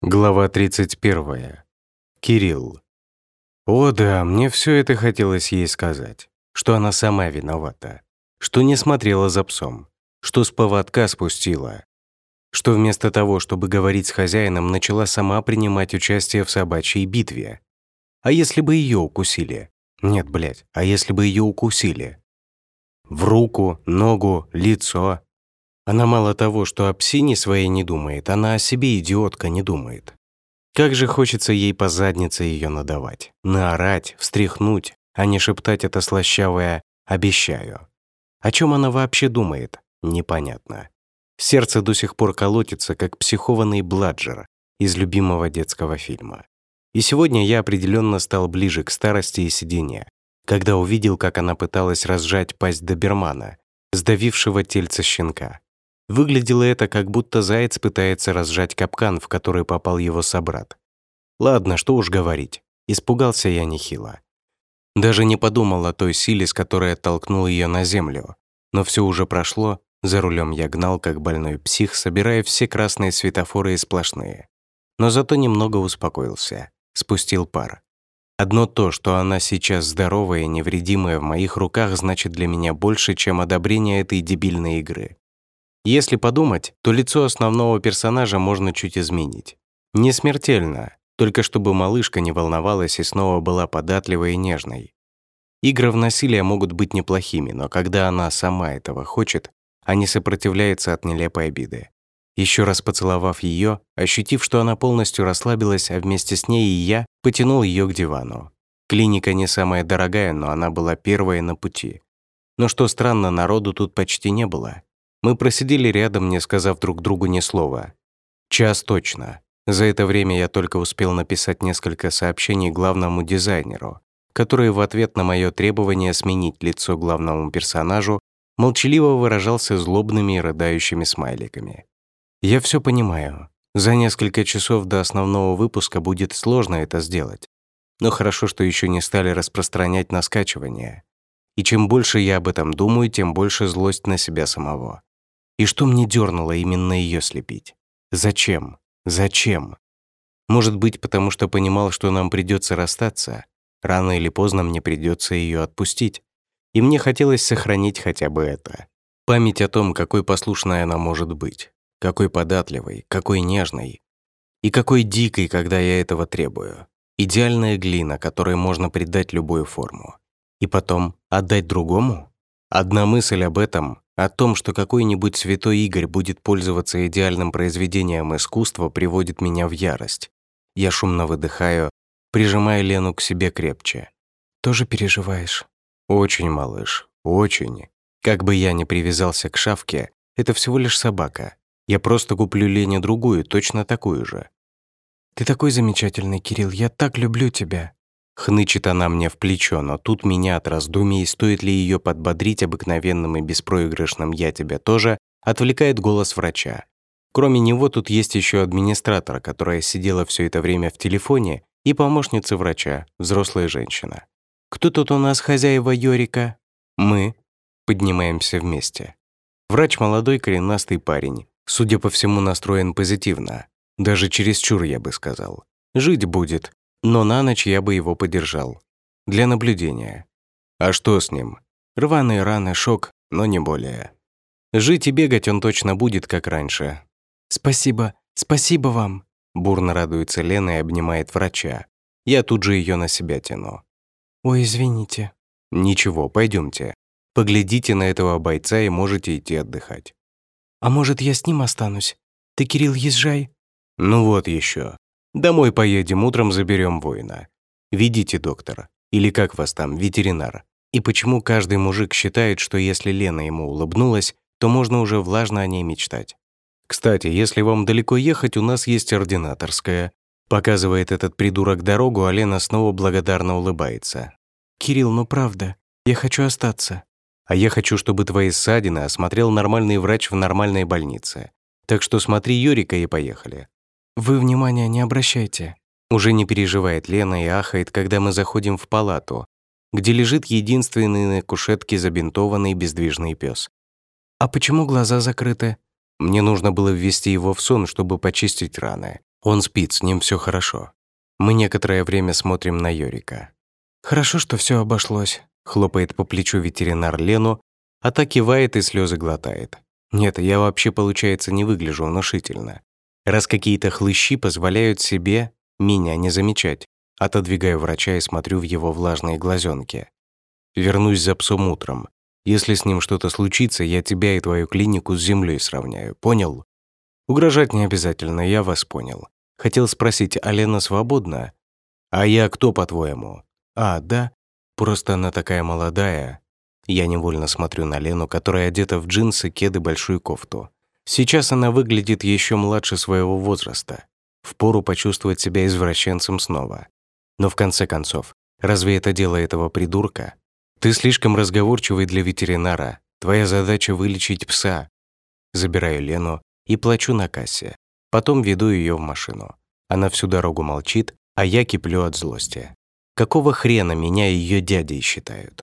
Глава 31. Кирилл. О да, мне все это хотелось ей сказать, что она сама виновата, что не смотрела за псом, что с поводка спустила, что вместо того, чтобы говорить с хозяином, начала сама принимать участие в собачьей битве. А если бы ее укусили? Нет, блядь, а если бы ее укусили? В руку, ногу, лицо, она мало того, что о псине своей не думает, она о себе, идиотка, не думает. Как же хочется ей по заднице ее надавать, наорать, встряхнуть, а не шептать это слащавое «обещаю». О чем она вообще думает, непонятно. Сердце до сих пор колотится, как психованный бладжер из любимого детского фильма. И сегодня я определенно стал ближе к старости и сиденья, когда увидел, как она пыталась разжать пасть добермана, сдавившего тельце щенка. Выглядело это, как будто заяц пытается разжать капкан, в который попал его собрат. Ладно, что уж говорить. Испугался я нехило. Даже не подумал о той силе, с которой оттолкнул ее на землю. Но все уже прошло, за рулем я гнал, как больной псих, собирая все красные светофоры и сплошные. Но зато немного успокоился, спустил пар. Одно то, что она сейчас здоровая и невредимая в моих руках, значит для меня больше, чем одобрение этой дебильной игры. Если подумать, то лицо основного персонажа можно чуть изменить. Не смертельно, только чтобы малышка не волновалась и снова была податливой и нежной. Игры в насилие могут быть неплохими, но когда она сама этого хочет, а не сопротивляется от нелепой обиды. Еще раз поцеловав ее, ощутив, что она полностью расслабилась, а вместе с ней и я потянул ее к дивану. Клиника не самая дорогая, но она была первой на пути. Но что странно, народу тут почти не было. Мы просидели рядом, не сказав друг другу ни слова. Час точно. За это время я только успел написать несколько сообщений главному дизайнеру, который в ответ на мое требование сменить лицо главному персонажу молчаливо выражался злобными и рыдающими смайликами. Я все понимаю. За несколько часов до основного выпуска будет сложно это сделать. Но хорошо, что еще не стали распространять на скачивание. И чем больше я об этом думаю, тем больше злость на себя самого. И что мне дернуло именно ее слепить? Зачем? Зачем? Может быть, потому что понимал, что нам придется расстаться. Рано или поздно мне придется ее отпустить. И мне хотелось сохранить хотя бы это. Память о том, какой послушной она может быть, какой податливой, какой нежной. И какой дикой, когда я этого требую. Идеальная глина, которой можно придать любую форму. И потом отдать другому? Одна мысль об этом о том, что какой-нибудь святой Игорь будет пользоваться идеальным произведением искусства, приводит меня в ярость. Я шумно выдыхаю, прижимая Лену к себе крепче. «Тоже переживаешь?» «Очень, малыш, очень. Как бы я ни привязался к шавке, это всего лишь собака. Я просто куплю Лене другую, точно такую же». «Ты такой замечательный, Кирилл, я так люблю тебя», Хнычет она мне в плечо, но тут меня от раздумий, стоит ли ее подбодрить обыкновенным и беспроигрышным «я тебя тоже», отвлекает голос врача. Кроме него тут есть еще администратор, которая сидела все это время в телефоне, и помощница врача, взрослая женщина. «Кто тут у нас хозяева Йорика?» «Мы». Поднимаемся вместе. Врач молодой коренастый парень, судя по всему, настроен позитивно. Даже чересчур, я бы сказал. Жить будет, но на ночь я бы его подержал. Для наблюдения. А что с ним? Рваные раны, шок, но не более. Жить и бегать он точно будет, как раньше. «Спасибо, спасибо вам!» Бурно радуется Лена и обнимает врача. Я тут же ее на себя тяну. «Ой, извините». «Ничего, пойдемте. Поглядите на этого бойца и можете идти отдыхать». «А может, я с ним останусь? Ты, Кирилл, езжай». «Ну вот еще. Домой поедем, утром заберем воина. Видите, доктор, или как вас там, ветеринар. И почему каждый мужик считает, что если Лена ему улыбнулась, то можно уже влажно о ней мечтать. Кстати, если вам далеко ехать, у нас есть ординаторская. Показывает этот придурок дорогу, а Лена снова благодарно улыбается. «Кирилл, ну правда, я хочу остаться». «А я хочу, чтобы твои ссадины осмотрел нормальный врач в нормальной больнице. Так что смотри Юрика и поехали. «Вы внимания не обращайте». Уже не переживает Лена и ахает, когда мы заходим в палату, где лежит единственный на кушетке забинтованный бездвижный пес. «А почему глаза закрыты?» Мне нужно было ввести его в сон, чтобы почистить раны. Он спит, с ним все хорошо. Мы некоторое время смотрим на Йорика. «Хорошо, что все обошлось», — хлопает по плечу ветеринар Лену, а та кивает и слезы глотает. Нет, я вообще, получается, не выгляжу внушительно. Раз какие-то хлыщи позволяют себе меня не замечать, отодвигаю врача и смотрю в его влажные глазенки. Вернусь за псом утром. Если с ним что-то случится, я тебя и твою клинику с землей сравняю. Понял? Угрожать не обязательно, я вас понял. Хотел спросить, а Лена свободна? А я кто, по-твоему? А, да? Просто она такая молодая. Я невольно смотрю на Лену, которая одета в джинсы, кеды, большую кофту. Сейчас она выглядит еще младше своего возраста. Впору почувствовать себя извращенцем снова. Но в конце концов, разве это дело этого придурка? Ты слишком разговорчивый для ветеринара. Твоя задача вылечить пса. Забираю Лену и плачу на кассе. Потом веду ее в машину. Она всю дорогу молчит, а я киплю от злости. Какого хрена меня ее дядей считают?